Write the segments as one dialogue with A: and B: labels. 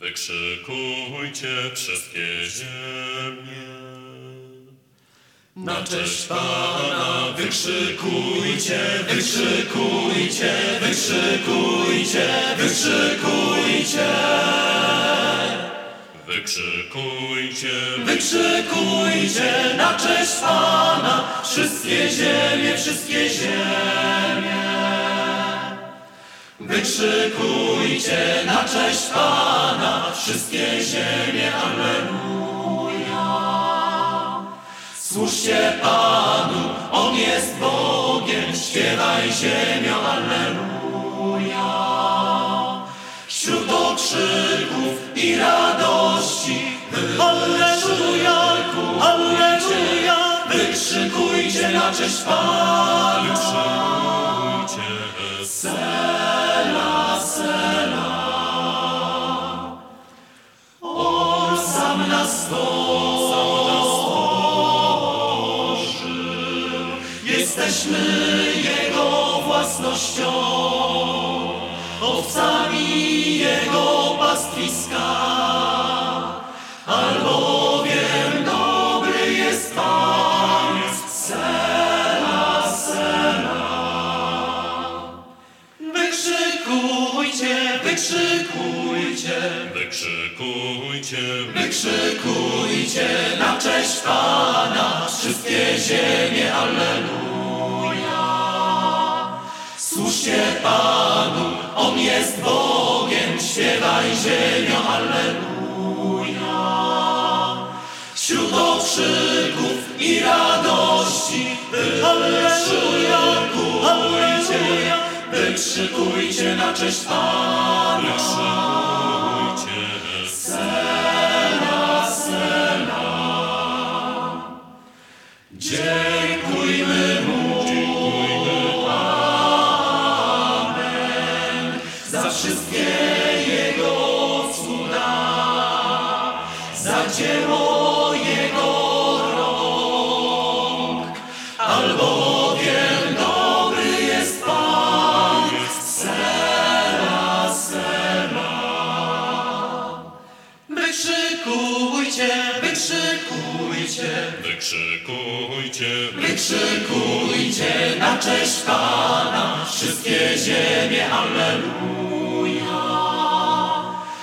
A: Wykrzykujcie wszystkie ziemie.
B: Na cześć Pana wykrzykujcie, wykrzykujcie, wykrzykujcie, wykrzykujcie.
A: Wykrzykujcie,
B: Wykrzykujcie na cześć Pana wszystkie ziemie, wszystkie ziemie. Wykrzykujcie na cześć Pana wszystkie ziemie, Alleluja. Służcie Panu, On jest Bogiem, śpiewaj ziemio, Alleluja. Wśród okrzyków i radości, Alleluja, Alleluja. Wykrzykujcie na cześć Panu. Sela, sela. On sam stworzył. Jesteśmy Jego własnością, wykrzykujcie, wykrzykujcie na cześć Pana wszystkie ziemie, Alleluja. Służcie Panu, On jest Bogiem, śpiewaj ziemio, Alleluja. Wśród okrzyków i radości, Alleluja, Alleluja. Wykrzykujcie na cześć Pana. Dziękujmy Mu. Amen. Za wszystkie Jego cuda, za dzieło
A: wykrzykujcie,
B: wykrzykujcie, na cześć Pana wszystkie ziemie, Alleluja.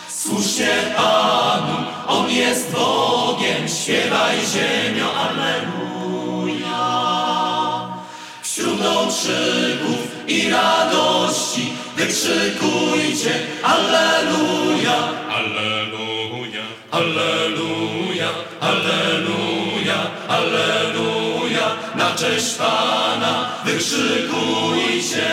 B: Służcie Panu, On jest Bogiem, śpiewaj ziemio, Alleluja. Wśród okrzyków i radości wykrzykujcie, Alleluja.
A: Alleluja,
B: Alleluja, Alleluja, Alleluja, na cześć Pana wykrzykujcie.